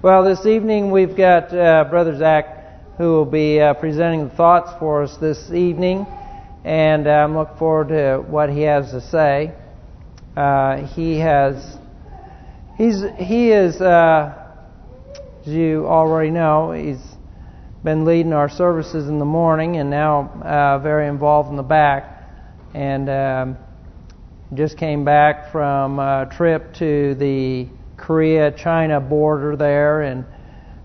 Well, this evening we've got uh, Brother Zach who will be uh, presenting the thoughts for us this evening, and I'm looking forward to what he has to say. Uh, he has, he's he is, uh, as you already know, he's been leading our services in the morning, and now uh, very involved in the back, and um, just came back from a trip to the Korea China border there and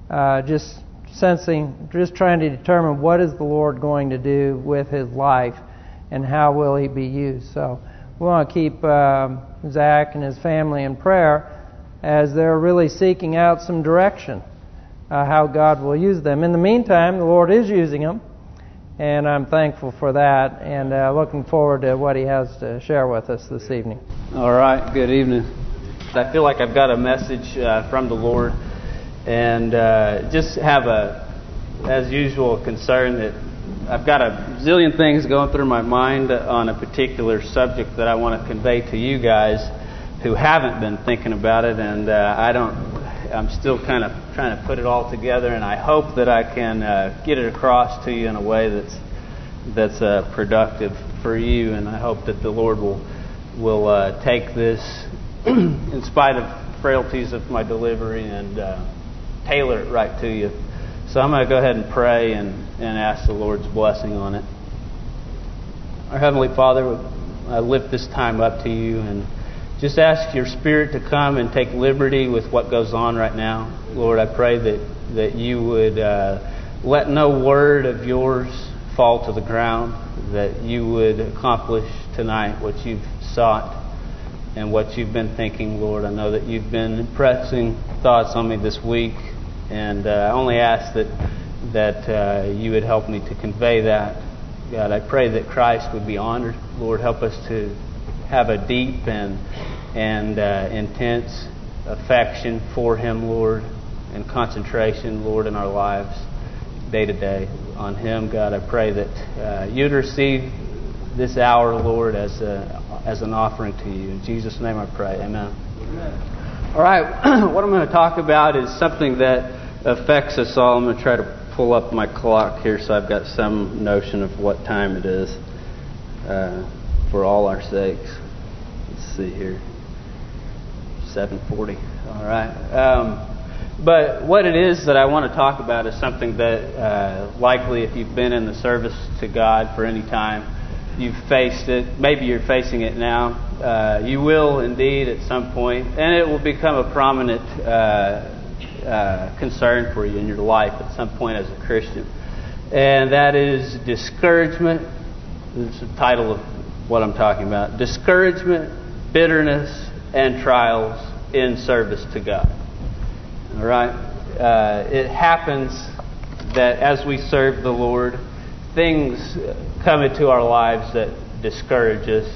uh, just sensing, just trying to determine what is the Lord going to do with his life and how will he be used. So we want to keep um, Zach and his family in prayer as they're really seeking out some direction uh, how God will use them. In the meantime, the Lord is using them, and I'm thankful for that and uh, looking forward to what he has to share with us this evening. All right, good evening. I feel like I've got a message uh, from the Lord, and uh, just have a, as usual, concern that I've got a zillion things going through my mind on a particular subject that I want to convey to you guys who haven't been thinking about it, and uh, I don't. I'm still kind of trying to put it all together, and I hope that I can uh, get it across to you in a way that's that's uh, productive for you, and I hope that the Lord will will uh, take this in spite of frailties of my delivery and uh, tailor it right to you. So I'm going to go ahead and pray and, and ask the Lord's blessing on it. Our Heavenly Father, I lift this time up to you and just ask your Spirit to come and take liberty with what goes on right now. Lord, I pray that, that you would uh, let no word of yours fall to the ground, that you would accomplish tonight what you've sought and what you've been thinking, Lord. I know that you've been impressing thoughts on me this week, and uh, I only ask that that uh, you would help me to convey that. God, I pray that Christ would be honored. Lord, help us to have a deep and and uh, intense affection for Him, Lord, and concentration, Lord, in our lives day to day on Him. God, I pray that uh, you'd receive this hour, Lord, as a as an offering to you. In Jesus' name I pray. Amen. Amen. All right, what I'm going to talk about is something that affects us all. I'm going to try to pull up my clock here so I've got some notion of what time it is uh, for all our sakes. Let's see here. 740. All right. Um, but what it is that I want to talk about is something that uh, likely, if you've been in the service to God for any time, you've faced it. Maybe you're facing it now. Uh, you will indeed at some point, and it will become a prominent uh, uh, concern for you in your life at some point as a Christian. And that is discouragement. Is the title of what I'm talking about. Discouragement, bitterness, and trials in service to God. All right? Uh, it happens that as we serve the Lord, things come into our lives that discourage us,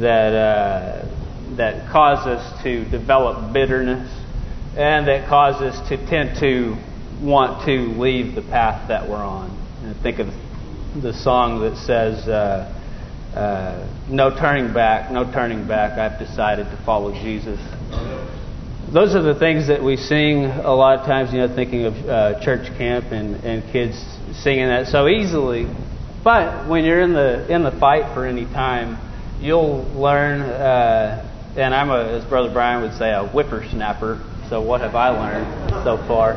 that uh, that cause us to develop bitterness, and that cause us to tend to want to leave the path that we're on. And think of the song that says, uh, uh, "No turning back, no turning back. I've decided to follow Jesus." Those are the things that we sing a lot of times. You know, thinking of uh, church camp and, and kids singing that so easily but when you're in the in the fight for any time, you'll learn. Uh, and I'm a, as Brother Brian would say, a whippersnapper. So what have I learned so far?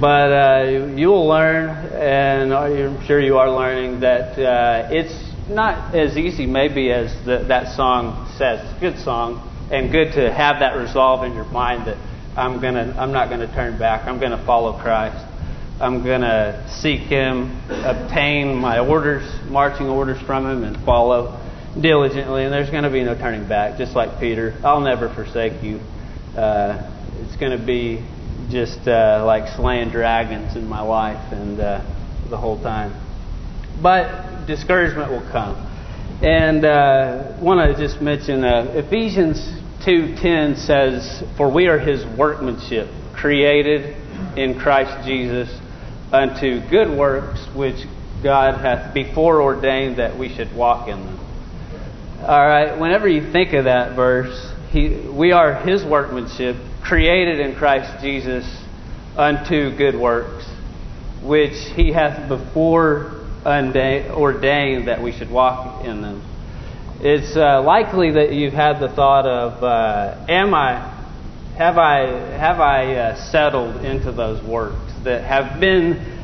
But uh, you will learn, and I'm sure you are learning that uh, it's not as easy maybe as the, that song says. It's a good song and good to have that resolve in your mind that I'm gonna I'm not gonna turn back. I'm gonna follow Christ. I'm going to seek Him, obtain my orders, marching orders from Him, and follow diligently. And there's going to be no turning back, just like Peter. I'll never forsake you. Uh, it's going to be just uh, like slaying dragons in my life and uh, the whole time. But discouragement will come. And uh, want to just mention uh, Ephesians 2:10 says, "For we are His workmanship, created in Christ Jesus unto good works which God hath before ordained that we should walk in them. All right, whenever you think of that verse, he, we are His workmanship, created in Christ Jesus unto good works, which he hath before ordained that we should walk in them. It's uh, likely that you've had the thought of, uh, am I, have I, have I uh, settled into those works that have been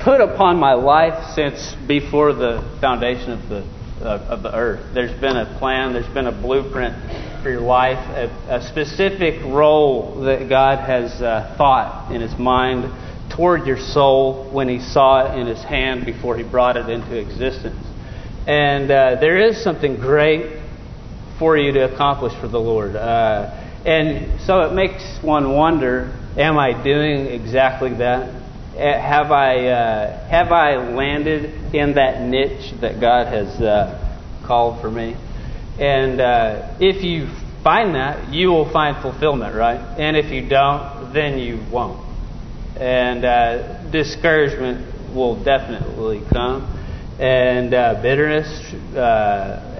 put upon my life since before the foundation of the of the earth. There's been a plan, there's been a blueprint for your life, a, a specific role that God has uh, thought in His mind toward your soul when He saw it in His hand before He brought it into existence. And uh, there is something great for you to accomplish for the Lord. Uh, and so it makes one wonder am I doing exactly that? Uh, have I uh, have I landed in that niche that God has uh, called for me? And uh, if you find that, you will find fulfillment, right? And if you don't, then you won't. And uh, discouragement will definitely come, and uh, bitterness,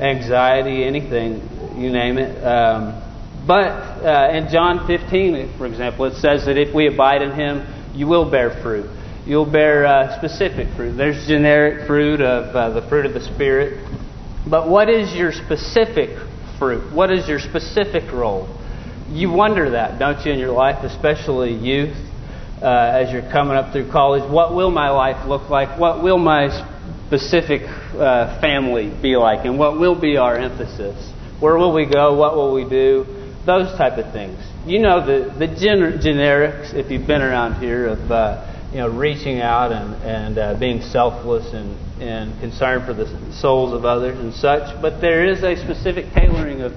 anxiety, anything you name it. Um, but in John 15, for example, it says that if we abide in Him you will bear fruit. You'll bear uh, specific fruit. There's generic fruit of uh, the fruit of the Spirit. But what is your specific fruit? What is your specific role? You wonder that, don't you, in your life, especially youth, uh, as you're coming up through college? What will my life look like? What will my specific uh, family be like? And what will be our emphasis? Where will we go? What will we do? Those type of things you know the the gener- generics if you've been around here of uh, you know reaching out and and uh, being selfless and and concerned for the souls of others and such. But there is a specific tailoring of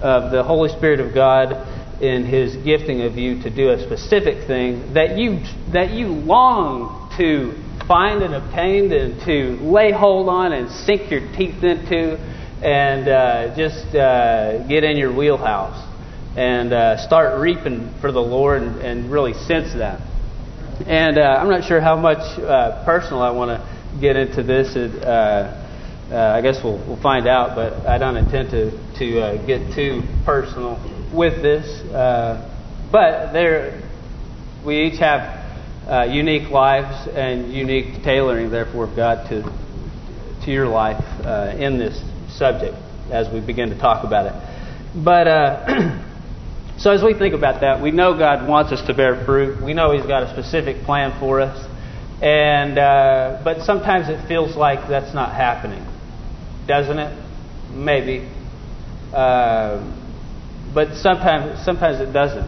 of the Holy Spirit of God in His gifting of you to do a specific thing that you that you long to find and obtain and to lay hold on and sink your teeth into and uh, just uh, get in your wheelhouse and uh, start reaping for the Lord and, and really sense that. And uh, I'm not sure how much uh, personal I want to get into this. It, uh, I guess we'll, we'll find out, but I don't intend to to get too personal with this. but there, we each have unique lives and unique tailoring, therefore, of God to to your life in this subject as we begin to talk about it. But So as we think about that, we know God wants us to bear fruit. We know He's got a specific plan for us, and uh, but sometimes it feels like that's not happening, doesn't it? Maybe, uh, but sometimes sometimes it doesn't.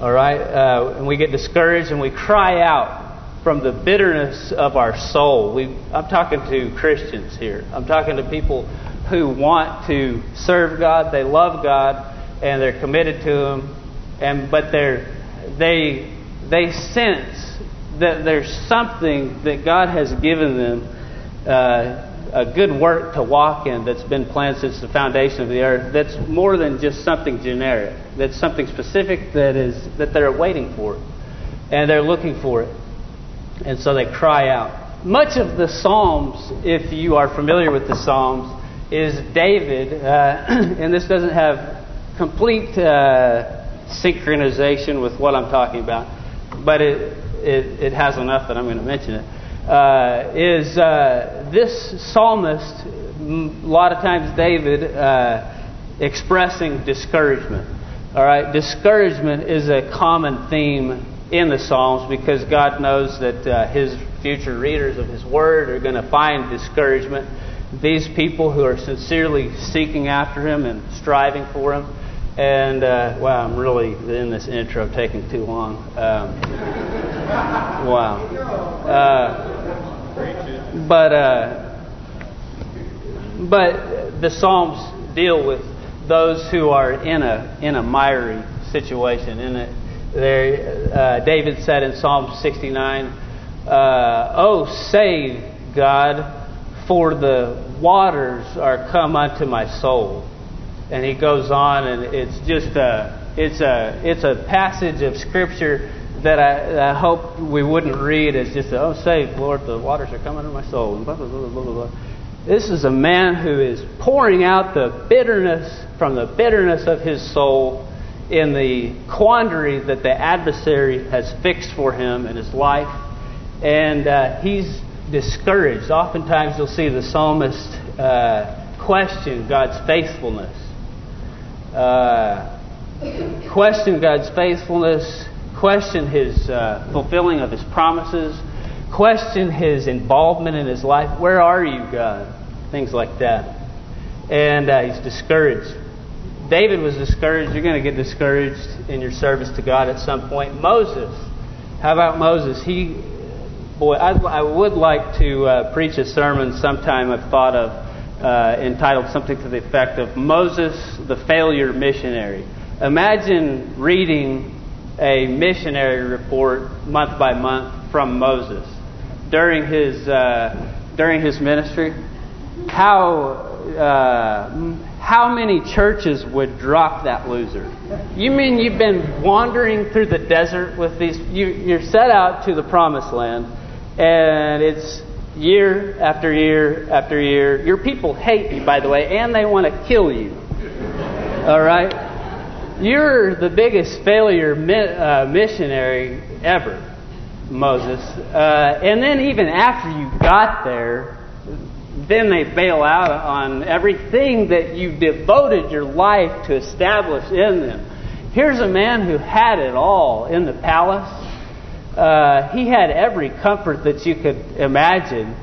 All right, uh, and we get discouraged and we cry out from the bitterness of our soul. We, I'm talking to Christians here. I'm talking to people who want to serve God. They love God and they're committed to Him, and but they're they they sense that there's something that God has given them uh, a good work to walk in that's been planned since the foundation of the earth. That's more than just something generic. That's something specific that is that they're waiting for, and they're looking for it, and so they cry out. Much of the Psalms, if you are familiar with the Psalms, is David, uh, and this doesn't have complete uh, synchronization with what I'm talking about, but it, it, it has enough that I'm going to mention it. Uh, is uh, this psalmist, a lot of times David, uh, expressing discouragement. All right, discouragement is a common theme in the Psalms because God knows that uh, His future readers of His Word are going to find discouragement. These people who are sincerely seeking after Him and striving for Him and uh, wow, I'm really in this intro taking too long. Um, wow. Uh, but uh, but the Psalms deal with those who are in a in a miry situation. In a, there, uh, David said in Psalm 69, uh, "Oh, save God, for the waters are come unto my soul." and he goes on, and it's just a it's a it's a passage of scripture that I, I hope we wouldn't read as just oh save Lord the waters are coming to my soul and blah blah blah blah blah. This is a man who is pouring out the bitterness from the bitterness of his soul in the quandary that the adversary has fixed for him in his life. And uh, he's discouraged. Oftentimes you'll see the psalmist uh, question God's faithfulness. Uh, question God's faithfulness, question his uh, fulfilling of his promises, question his involvement in his life. Where are you, God? Things like that. And uh, he's discouraged. David was discouraged. You're going to get discouraged in your service to God at some point. Moses. How about Moses? He, boy, I, I would like to uh, preach a sermon sometime I've thought of uh, entitled something to the effect of Moses, the failure missionary. Imagine reading a missionary report month by month from Moses during his uh, during his ministry. How uh, how many churches would drop that loser? You mean you've been wandering through the desert with these? You, you're set out to the promised land, and it's year after year after year. Your people hate you, by the way, and they want to kill you. All right? You're the biggest failure uh, missionary ever, Moses. Uh, and then, even after you got there, then they bail out on everything that you devoted your life to establish in them. Here's a man who had it all in the palace. Uh, he had every comfort that you could imagine,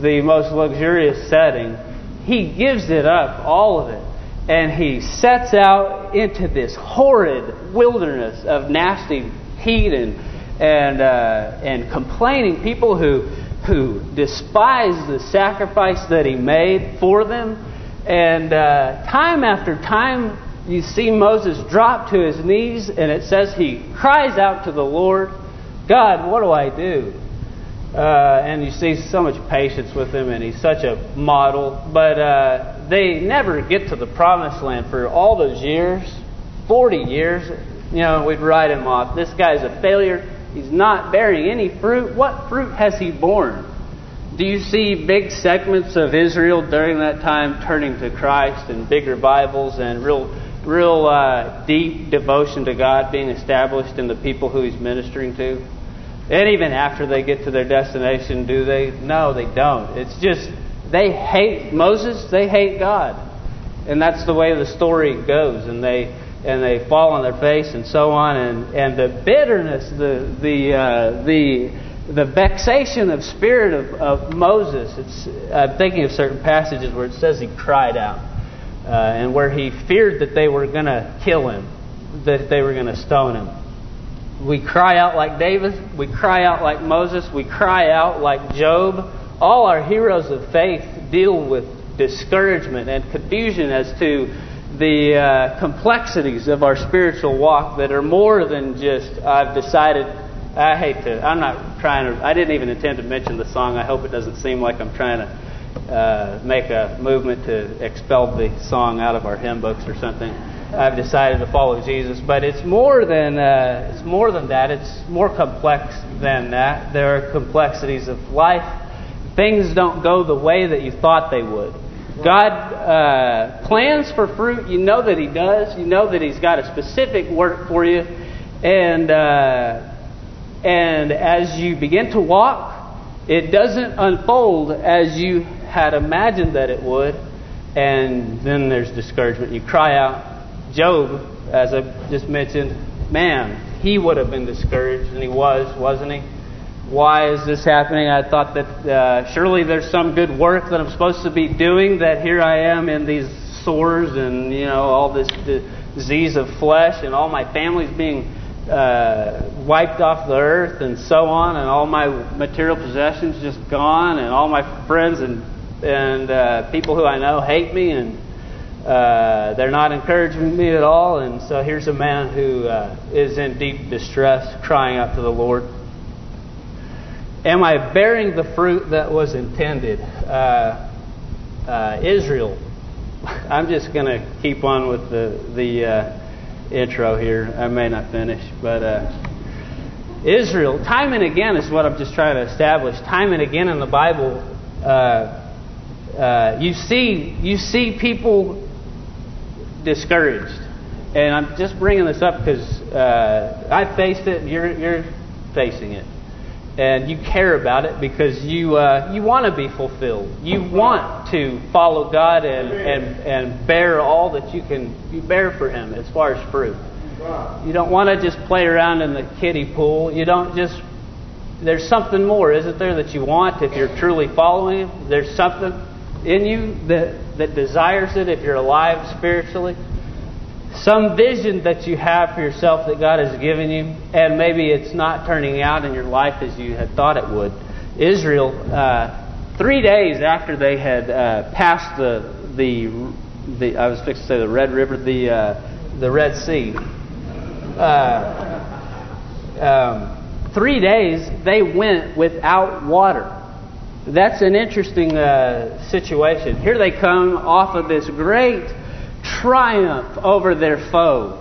the most luxurious setting. He gives it up, all of it and he sets out into this horrid wilderness of nasty heat and and uh, and complaining people who who despise the sacrifice that he made for them and uh, time after time you see Moses drop to his knees and it says he cries out to the Lord God what do I do uh, and you see so much patience with him, and he's such a model. But uh, they never get to the promised land for all those years 40 years. You know, we'd write him off. This guy's a failure. He's not bearing any fruit. What fruit has he borne? Do you see big segments of Israel during that time turning to Christ and big revivals and real, real uh, deep devotion to God being established in the people who he's ministering to? And even after they get to their destination, do they? No, they don't. It's just they hate Moses, they hate God. And that's the way the story goes. And they and they fall on their face and so on. And, and the bitterness, the the uh, the the vexation of spirit of, of Moses. It's I'm thinking of certain passages where it says he cried out, uh, and where he feared that they were going to kill him, that they were going to stone him. We cry out like David. We cry out like Moses. We cry out like Job. All our heroes of faith deal with discouragement and confusion as to the uh, complexities of our spiritual walk that are more than just, I've decided, I hate to, I'm not trying to, I didn't even intend to mention the song. I hope it doesn't seem like I'm trying to uh, make a movement to expel the song out of our hymn books or something. I've decided to follow Jesus. But it's more than uh, it's more than that. It's more complex than that. There are complexities of life. Things don't go the way that you thought they would. God uh, plans for fruit. You know that He does. You know that He's got a specific work for you, and uh, and as you begin to walk, it doesn't unfold as you had imagined that it would, and then there's discouragement. You cry out, Job, as I just mentioned, man, he would have been discouraged, and he was, wasn't he? Why is this happening? I thought that uh, surely there's some good work that I'm supposed to be doing, that here I am in these sores and, you know, all this disease of flesh, and all my family's being uh, wiped off the earth, and so on, and all my material possessions just gone, and all my friends and and uh, people who I know hate me, and uh, they're not encouraging me at all, and so here's a man who uh, is in deep distress, crying out to the Lord. Am I bearing the fruit that was intended? Uh, uh Israel. I'm just going to keep on with the the uh, intro here. I may not finish, but uh, Israel. Time and again is what I'm just trying to establish. Time and again in the Bible, you see you see people discouraged. And I'm just bringing this up because uh, I faced it. You're you're facing it, and you care about it because you uh, you want to be fulfilled. You want to follow God and and and bear all that you can you bear for Him as far as fruit. You don't want to just play around in the kiddie pool. You don't just. There's something more, isn't there, that you want if you're truly following Him? There's something in you that that desires it if you're alive spiritually some vision that you have for yourself that God has given you, and maybe it's not turning out in your life as you had thought it would. Israel, uh, three days after they had uh, passed the the the I was fixed to say the Red River, the uh, the Red Sea. Uh, um, three days they went without water. That's an interesting uh, situation. Here they come off of this great triumph over their foe.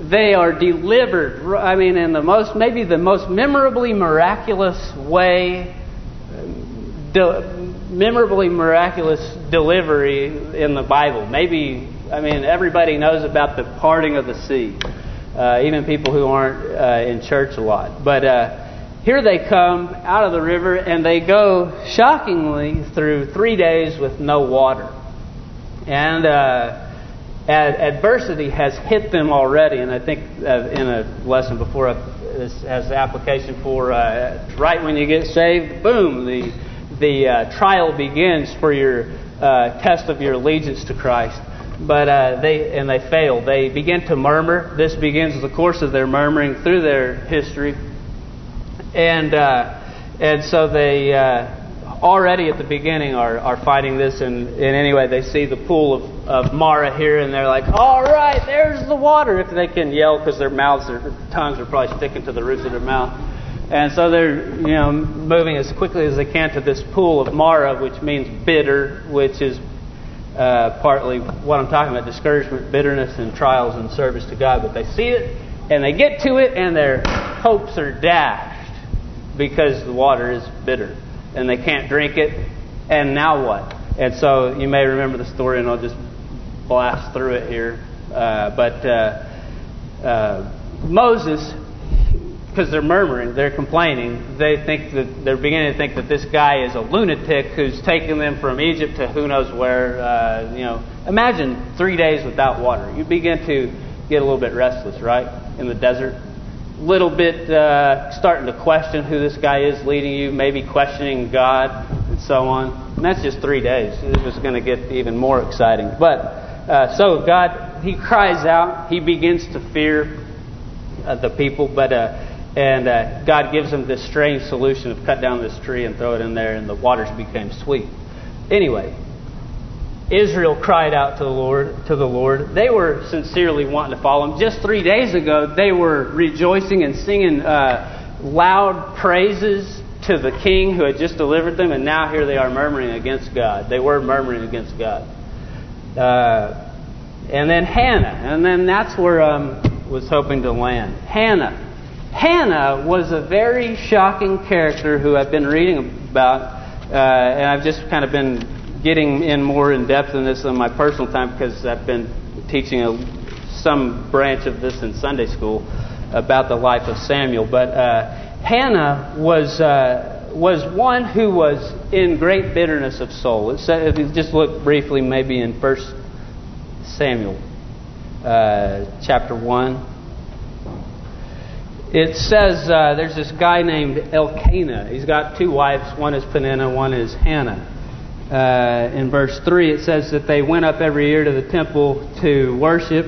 They are delivered, I mean, in the most, maybe the most memorably miraculous way, memorably miraculous delivery in the Bible. Maybe, I mean, everybody knows about the parting of the sea, uh, even people who aren't uh, in church a lot. But uh, here they come out of the river and they go shockingly through three days with no water. And uh, ad- adversity has hit them already, and I think uh, in a lesson before uh, this has application for uh, right when you get saved, boom, the the uh, trial begins for your uh, test of your allegiance to Christ. But uh, they and they fail. They begin to murmur. This begins the course of their murmuring through their history, and and so they already at the beginning are, are fighting this, and, and anyway, they see the pool of, of Marah here, and they're like, all right, there's the water, if they can yell, because their mouths, their tongues are probably sticking to the roofs of their mouth. And so they're, you know, moving as quickly as they can to this pool of Marah, which means bitter, which is uh, partly what I'm talking about, discouragement, bitterness, and trials and service to God. But they see it, and they get to it, and their hopes are dashed because the water is bitter and they can't drink it. And now what? And so you may remember the story, and I'll just blast through it here. Uh, but uh, uh, Moses, because they're murmuring, they're complaining, they think that they're beginning to think that this guy is a lunatic who's taking them from Egypt to who knows where. Uh, you know, imagine three days without water. You begin to get a little bit restless, right, in the desert A little bit uh, starting to question who this guy is leading you, maybe questioning God and so on. And that's just three days. It was going to get even more exciting. But uh, so God, He cries out. He begins to fear uh, the people, but uh, and uh, God gives him this strange solution of cut down this tree and throw it in there, and the waters became sweet. Anyway, Israel cried out to the Lord. To the Lord, they were sincerely wanting to follow Him. Just three days ago, they were rejoicing and singing uh, loud praises to the King who had just delivered them, and now here they are murmuring against God. They were murmuring against God. Uh, and then Hannah, and then that's where I um, was hoping to land. Hannah. Hannah was a very shocking character who I've been reading about, uh, and I've just kind of been getting in more in depth in this in my personal time because I've been teaching a, some branch of this in Sunday school about the life of Samuel. But uh, Hannah was uh, was one who was in great bitterness of soul. If you just look briefly, maybe in First Samuel uh, chapter one. It says uh, there's this guy named Elkanah. He's got two wives. One is Peninnah, one is Hannah uh, in verse 3, it says that they went up every year to the temple to worship.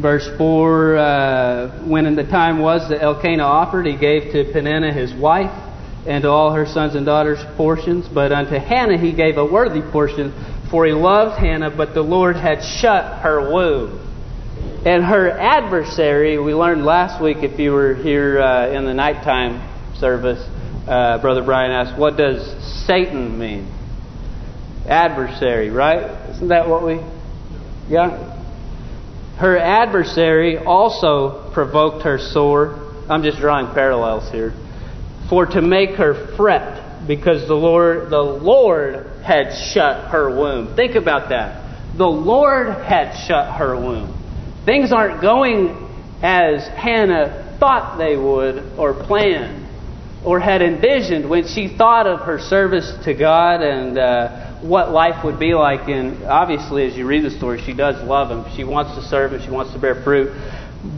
Verse 4, uh, when in the time was that Elkanah offered, he gave to Peninnah his wife and to all her sons and daughters portions. But unto Hannah he gave a worthy portion, for he loved Hannah, but the Lord had shut her womb. And her adversary, we learned last week if you were here uh, in the nighttime service, uh, Brother Brian asked, what does Satan mean? adversary, right? Isn't that what we... Yeah? Her adversary also provoked her sore. I'm just drawing parallels here. For to make her fret, because the Lord, the Lord had shut her womb. Think about that. The Lord had shut her womb. Things aren't going as Hannah thought they would or planned or had envisioned when she thought of her service to God and uh, what life would be like. And obviously, as you read the story, she does love Him. She wants to serve Him. She wants to bear fruit.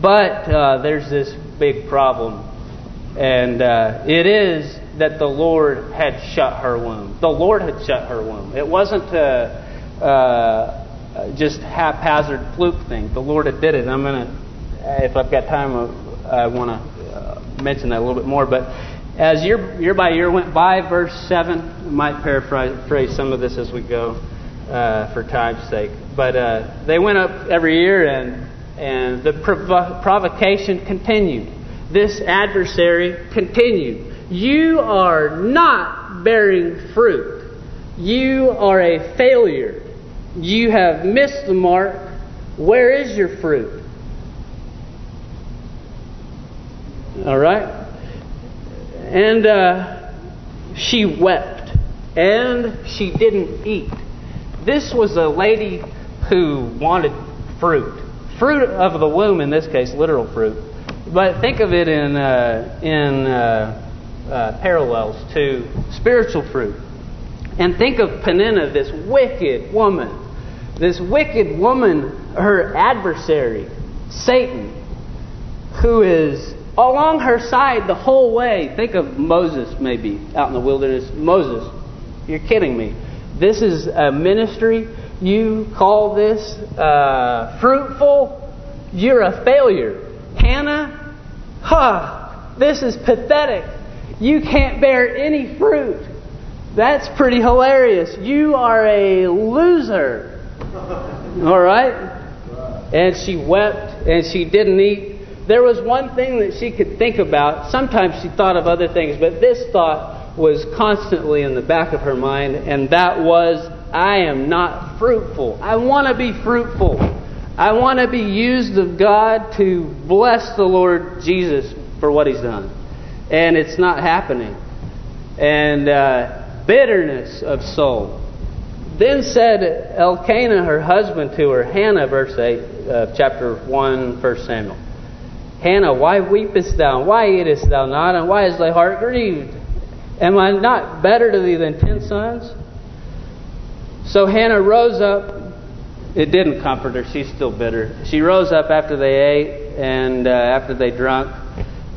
But uh, there's this big problem. And uh, it is that the Lord had shut her womb. The Lord had shut her womb. It wasn't a, uh, just haphazard fluke thing. The Lord had did it. I'm to, if I've got time, uh, I want to uh, mention that a little bit more. But as year, year by year went by, verse 7, I might paraphrase some of this as we go uh, for time's sake. But uh, they went up every year, and, and the provo- provocation continued. This adversary continued. You are not bearing fruit. You are a failure. You have missed the mark. Where is your fruit? All right? And uh, she wept, and she didn't eat. This was a lady who wanted fruit. Fruit of the womb, in this case, literal fruit. But think of it in, uh, in uh, uh parallels to spiritual fruit. And think of Peninnah, this wicked woman. This wicked woman, her adversary, Satan, who is along her side the whole way. Think of Moses, maybe, out in the wilderness. Moses, you're kidding me. This is a ministry. You call this uh, fruitful? You're a failure. Hannah, huh, this is pathetic. You can't bear any fruit. That's pretty hilarious. You are a loser. All right? And she wept and she didn't eat there was one thing that she could think about. Sometimes she thought of other things, but this thought was constantly in the back of her mind, and that was, I am not fruitful. I want to be fruitful. I want to be used of God to bless the Lord Jesus for what He's done. And it's not happening. And uh, bitterness of soul. Then said Elkanah, her husband, to her, Hannah, verse 8 of chapter 1, 1 Samuel. Hannah, why weepest thou? Why eatest thou not? And why is thy heart grieved? Am I not better to thee than ten sons? So Hannah rose up. It didn't comfort her. She's still bitter. She rose up after they ate and uh, after they drunk.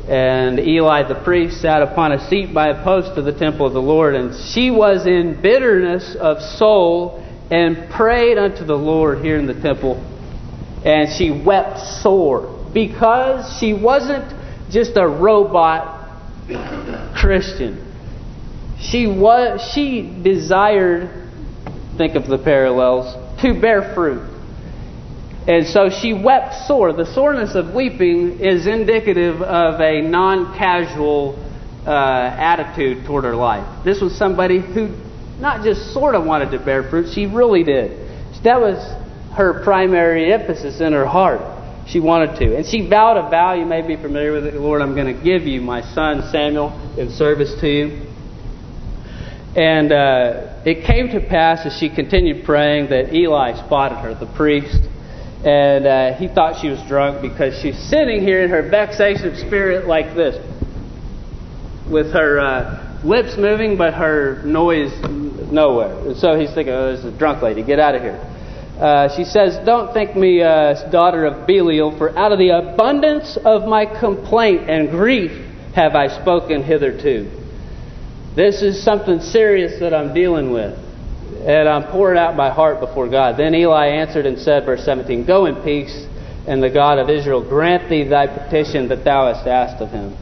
And Eli the priest sat upon a seat by a post of the temple of the Lord. And she was in bitterness of soul and prayed unto the Lord here in the temple. And she wept sore because she wasn't just a robot Christian. She was she desired think of the parallels to bear fruit. And so she wept sore. The soreness of weeping is indicative of a non-casual uh, attitude toward her life. This was somebody who not just sort of wanted to bear fruit, she really did. That was her primary emphasis in her heart. She wanted to. And she vowed a vow. You may be familiar with it. Lord, I'm going to give you my son Samuel in service to you. And uh, it came to pass as she continued praying that Eli spotted her, the priest. And uh, he thought she was drunk because she's sitting here in her vexation spirit like this. With her uh, lips moving, but her noise nowhere. And so he's thinking, oh, this is a drunk lady. Get out of here. Uh, she says, Don't think me daughter of Belial, for out of the abundance of my complaint and grief have I spoken hitherto. This is something serious that I'm dealing with. And I'm pouring out my heart before God. Then Eli answered and said, verse 17, Go in peace, and the God of Israel grant thee thy petition that thou hast asked of him.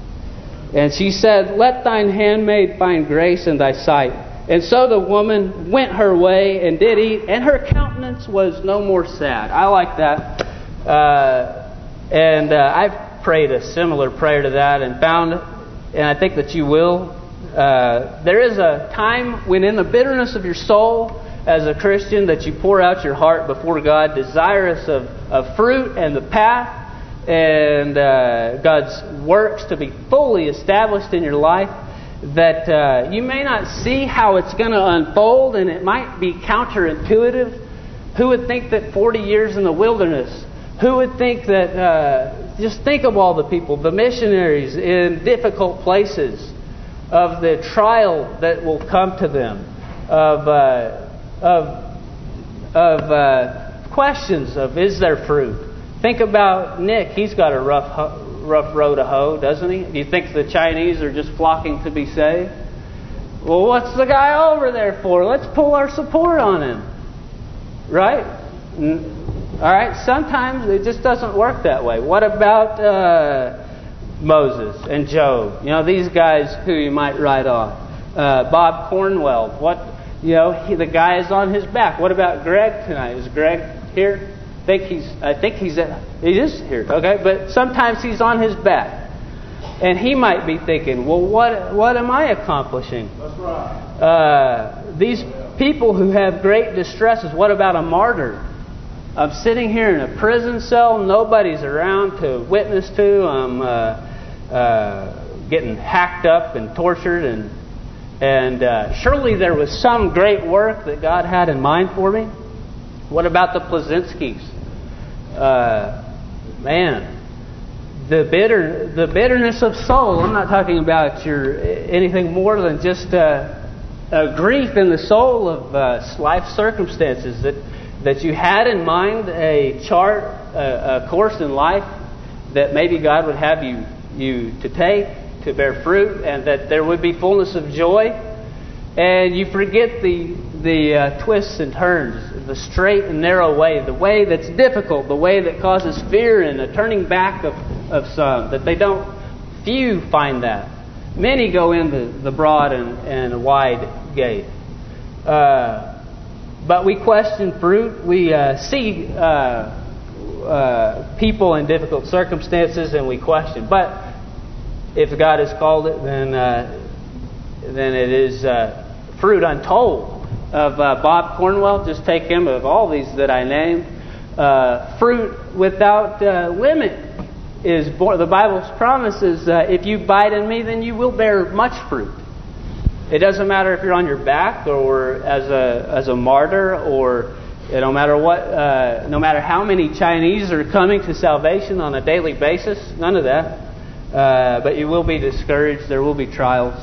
And she said, Let thine handmaid find grace in thy sight. And so the woman went her way and did eat, and her countenance was no more sad. I like that. Uh, and uh, I've prayed a similar prayer to that and found, and I think that you will. Uh, there is a time when, in the bitterness of your soul, as a Christian, that you pour out your heart before God, desirous of, of fruit and the path and uh, God's works to be fully established in your life that uh, you may not see how it's going to unfold, and it might be counterintuitive. Who would think that 40 years in the wilderness Who would think that, uh, just think of all the people, the missionaries in difficult places, of the trial that will come to them, of, uh, of, of uh, questions of is there fruit? Think about Nick. He's got a rough, rough row to hoe, doesn't he? Do you think the Chinese are just flocking to be saved? Well, what's the guy over there for? Let's pull our support on him. Right? All right? Sometimes it just doesn't work that way. What about uh, Moses and Job? You know, these guys who you might write off. Uh, Bob Cornwell. What? You know, he, the guy is on his back. What about Greg tonight? Is Greg here? I think he's I think he's at, he is here, okay? But sometimes he's on his back. And he might be thinking, well, what what am I accomplishing? That's right. Uh, these people who have great distresses, what about a martyr? I'm sitting here in a prison cell, nobody's around to witness to. I'm uh, uh, getting hacked up and tortured, and and uh, surely there was some great work that God had in mind for me. What about the Plazinskis? uh, man, the bitter, the bitterness of soul. I'm not talking about your anything more than just a, a grief in the soul of uh, life circumstances that that you had in mind a chart, a, a course in life that maybe God would have you you to take to bear fruit, and that there would be fullness of joy, and you forget the the uh, twists and turns, the straight and narrow way, the way that's difficult, the way that causes fear and a turning back of, of some, that they don't, few find that. Many go in the, the broad and, and wide gate. Uh, but we question fruit. We uh, see uh, uh, people in difficult circumstances and we question. But if God has called it, then uh, then it is fruit untold of uh, Bob Cornwell, just take him, of all these that I named. Uh, fruit without uh, limit is born. The Bible's promises, uh, if you abide in me, then you will bear much fruit. It doesn't matter if you're on your back or as a as a martyr or no matter what, uh, no matter how many Chinese are coming to salvation on a daily basis, none of that. Uh, but you will be discouraged. There will be trials.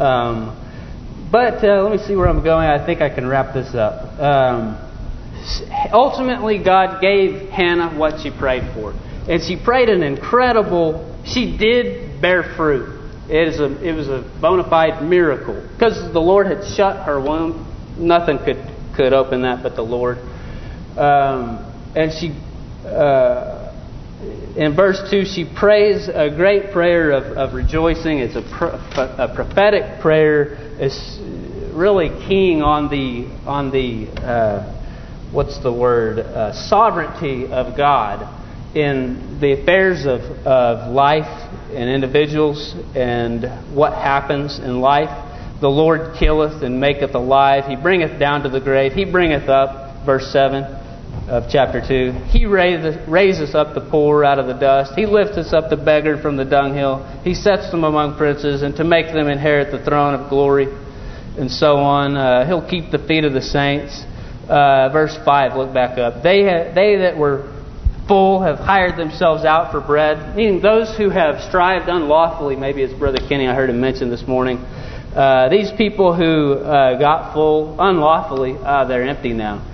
Um, but uh, let me see where I'm going. I think I can wrap this up. Um, ultimately, God gave Hannah what she prayed for. And she prayed an incredible, she did bear fruit. It, is a, it was a bona fide miracle. Because the Lord had shut her womb. Nothing could, could open that but the Lord. Um, and she, uh, in verse 2, she prays a great prayer of, of rejoicing. It's a, pro, a prophetic prayer It's really keying on the on the uh, what's the word uh, sovereignty of God in the affairs of, of life and individuals and what happens in life. The Lord killeth and maketh alive. He bringeth down to the grave. He bringeth up, verse 7 of chapter 2. He raiseth, raises up the poor out of the dust. He lifteth up the beggar from the dunghill. He sets them among princes, and to make them inherit the throne of glory, and so on. Uh, he'll keep the feet of the saints. Uh, verse 5, look back up. They, they that were full have hired themselves out for bread, meaning those who have strived unlawfully, maybe as Brother Kenny, I heard him mention this morning. Uh, these people who uh, got full unlawfully, uh, they're empty now.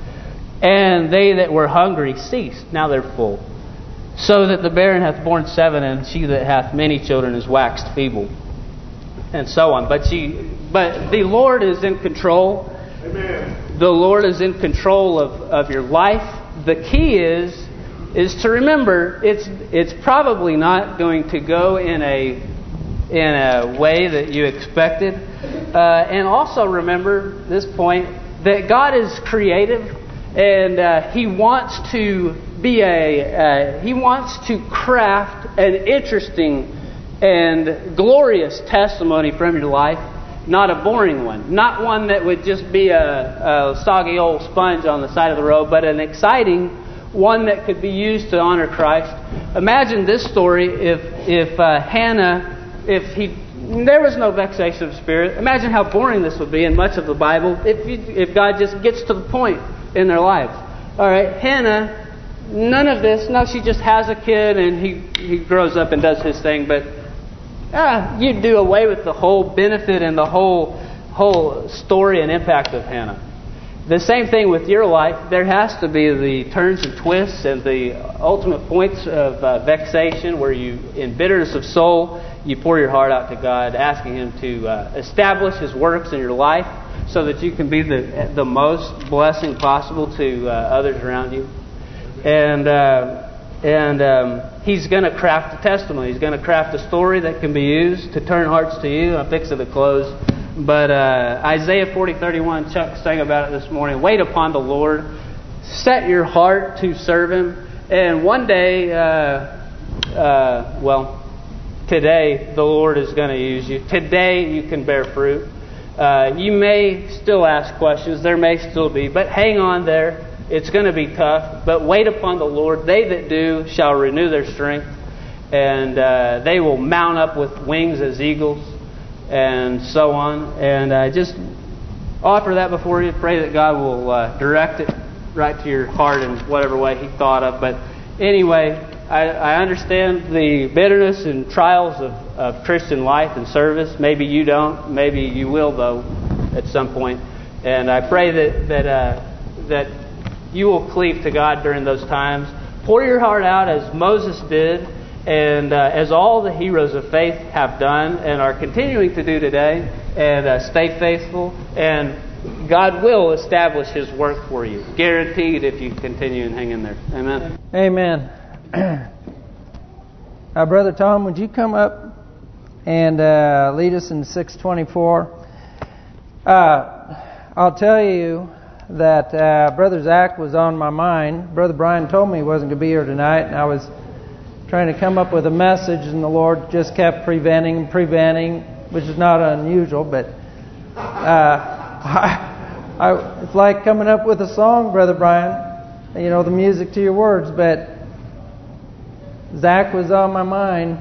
And they that were hungry ceased. Now they're full. So that the barren hath borne seven, and she that hath many children is waxed feeble. And so on. But she, but the Lord is in control. Amen. The Lord is in control of, of your life. The key is is to remember it's it's probably not going to go in a in a way that you expected. Uh, and also remember this point that God is creative and uh, he wants to be a uh, he wants to craft an interesting and glorious testimony from your life not a boring one not one that would just be a, a soggy old sponge on the side of the road but an exciting one that could be used to honor Christ imagine this story if if uh, Hannah if he there was no vexation of spirit imagine how boring this would be in much of the Bible if you, if God just gets to the point in their lives. All right, Hannah none of this. No, she just has a kid and he, he grows up and does his thing. But ah, you do away with the whole benefit and the whole whole story and impact of Hannah. The same thing with your life. There has to be the turns and twists and the ultimate points of uh, vexation where you, in bitterness of soul, you pour your heart out to God, asking Him to uh, establish His works in your life so that you can be the, the most blessing possible to uh, others around you. And, uh, and um, He's going to craft a testimony. He's going to craft a story that can be used to turn hearts to you. I'm fixing to close. But uh, Isaiah 40:31, Chuck sang about it this morning. Wait upon the Lord, set your heart to serve Him, and one day, uh, uh, well, today the Lord is going to use you. Today you can bear fruit. Uh, you may still ask questions. There may still be, but hang on there. It's going to be tough, but wait upon the Lord. They that do shall renew their strength, and uh, they will mount up with wings as eagles and so on. And uh, just offer that before you. Pray that God will uh, direct it right to your heart in whatever way He thought of. But anyway, I, I understand the bitterness and trials of, of Christian life and service. Maybe you don't. Maybe you will, though, at some point. And I pray that that uh, that you will cleave to God during those times. Pour your heart out as Moses did and uh, as all the heroes of faith have done and are continuing to do today, and uh, stay faithful, and God will establish His work for you, guaranteed if you continue and hang in there. Amen. Amen. uh, Brother Tom, would you come up and uh, lead us in 624? Uh, I'll tell you that uh, Brother Zach was on my mind. Brother Brian told me he wasn't going to be here tonight, and I was trying to come up with a message, and the Lord just kept preventing and preventing, which is not unusual, but uh, I, I, it's like coming up with a song, Brother Brian, you know, the music to your words, but Zach was on my mind,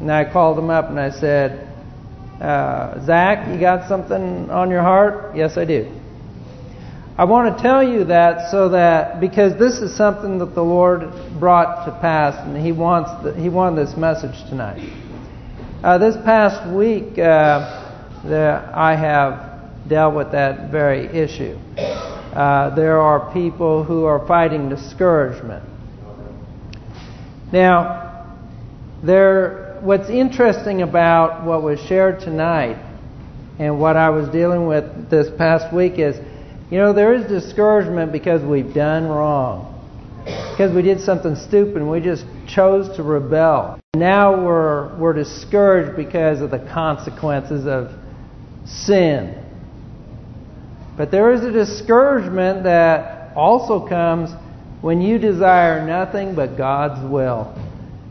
and I called him up and I said, uh, Zach, you got something on your heart? Yes, I do. I want to tell you that so that because this is something that the Lord brought to pass, and He wants the, He wanted this message tonight. Uh, this past week, uh, the, I have dealt with that very issue. Uh, there are people who are fighting discouragement. Now, there. What's interesting about what was shared tonight and what I was dealing with this past week is you know, there is discouragement because we've done wrong. Because we did something stupid and we just chose to rebel. Now we're we're discouraged because of the consequences of sin. But there is a discouragement that also comes when you desire nothing but God's will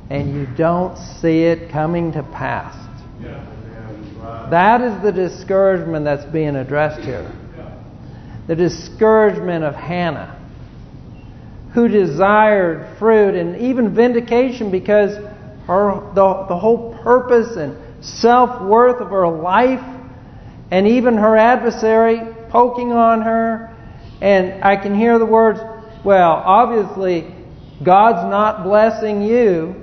and you don't see it coming to pass. That is the discouragement that's being addressed here the discouragement of Hannah, who desired fruit and even vindication because her the, the whole purpose and self-worth of her life and even her adversary poking on her. And I can hear the words, well, obviously, God's not blessing you.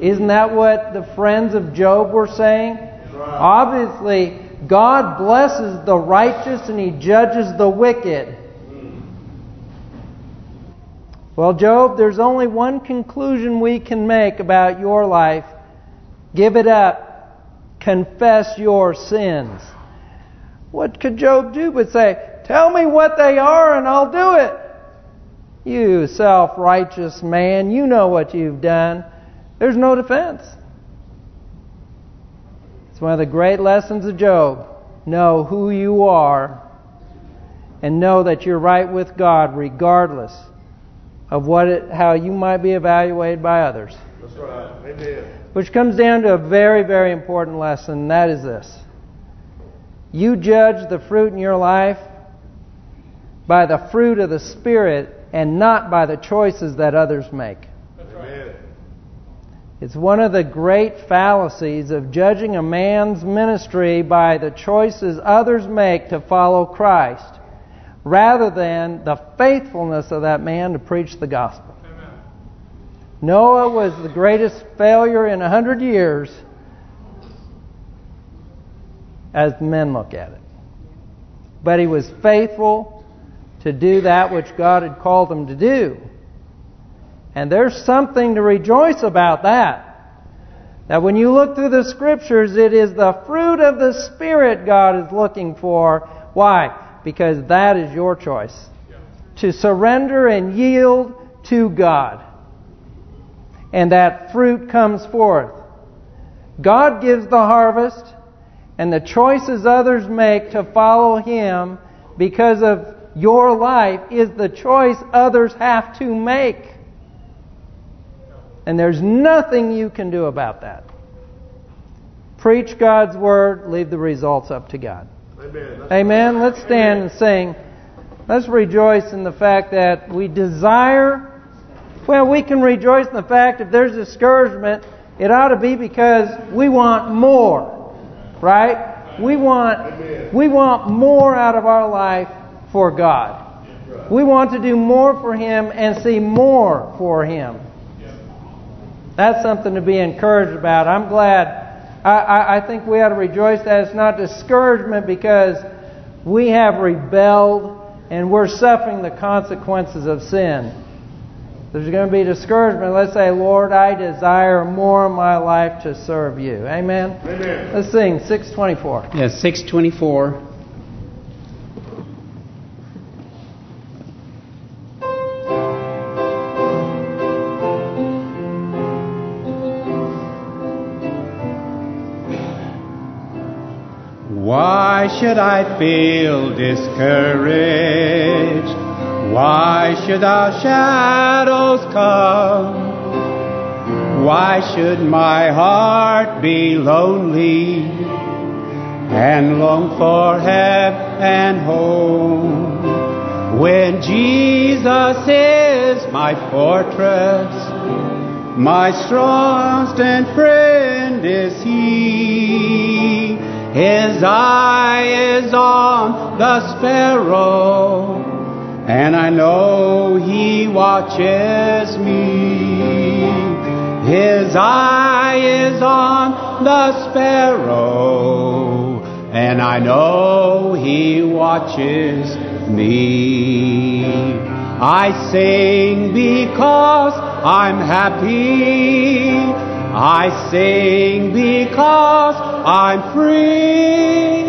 Isn't that what the friends of Job were saying? Obviously, God blesses the righteous and He judges the wicked. Well, Job, there's only one conclusion we can make about your life. Give it up. Confess your sins. What could Job do but say, Tell me what they are and I'll do it. You self-righteous man, you know what you've done. There's no defense one of the great lessons of Job. Know who you are and know that you're right with God regardless of what it, how you might be evaluated by others. That's right. Amen. Which comes down to a very, very important lesson, and that is this. You judge the fruit in your life by the fruit of the Spirit and not by the choices that others make. It's one of the great fallacies of judging a man's ministry by the choices others make to follow Christ rather than the faithfulness of that man to preach the gospel. Noah was the greatest failure in a hundred years as men look at it. But he was faithful to do that which God had called him to do. And there's something to rejoice about that. That when you look through the scriptures, it is the fruit of the Spirit God is looking for. Why? Because that is your choice. To surrender and yield to God. And that fruit comes forth. God gives the harvest, and the choices others make to follow Him because of your life is the choice others have to make. And there's nothing you can do about that. Preach God's Word, leave the results up to God. Amen. Amen. Let's stand and sing. Let's rejoice in the fact that we desire, well, we can rejoice in the fact if there's discouragement, it ought to be because we want more. Right? We want we want more out of our life for God. We want to do more for Him and see more for Him. That's something to be encouraged about. I'm glad. I, I, I think we ought to rejoice that it's not discouragement because we have rebelled and we're suffering the consequences of sin. There's going to be discouragement. Let's say, Lord, I desire more of my life to serve you. Amen? Amen. Let's sing 624. Yes, 624. Why should I feel discouraged? Why should our shadows come? Why should my heart be lonely and long for heaven and home? When Jesus is my fortress, my strong and friend is He. His eye is on the sparrow, and I know He watches me. His eye is on the sparrow, and I know He watches me. I sing because I'm happy. I sing because I'm free,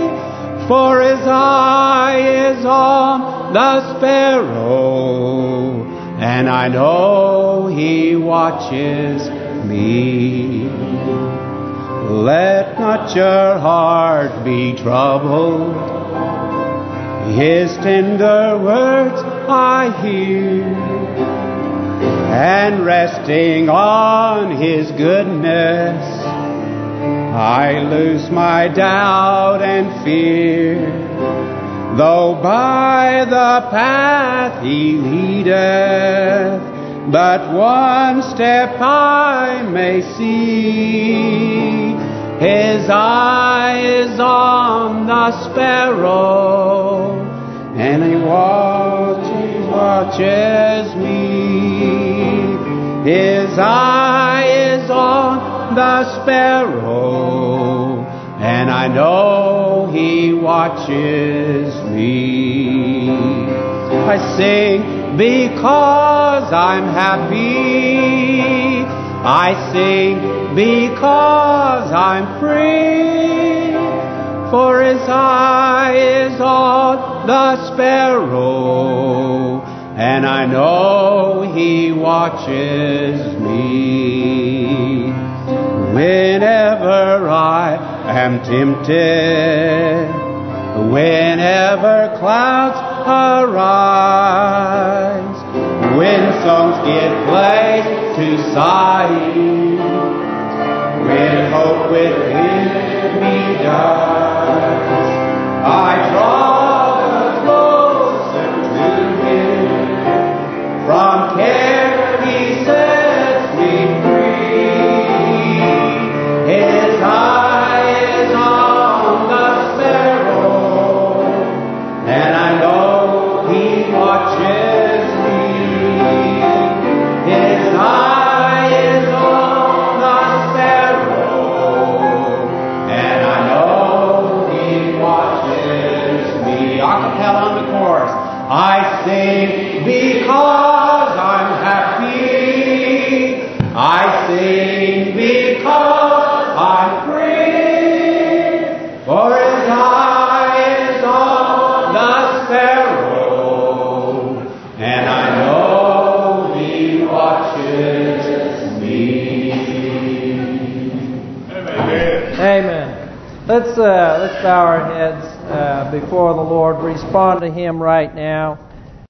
for his eye is on the sparrow, and I know he watches me. Let not your heart be troubled. His tender words I hear and resting on His goodness, I lose my doubt and fear. Though by the path He leadeth, but one step I may see. His eye is on the sparrow, and He watches, watches me. His eye is on the sparrow, and I know He watches me. I sing because I'm happy. I sing because I'm free. For His eye is on the sparrow and I know He watches me. Whenever I am tempted, whenever clouds arise, when songs give place to sighing, when hope within me dies, I draw Let's uh, let's bow our heads uh, before the Lord. Respond to Him right now.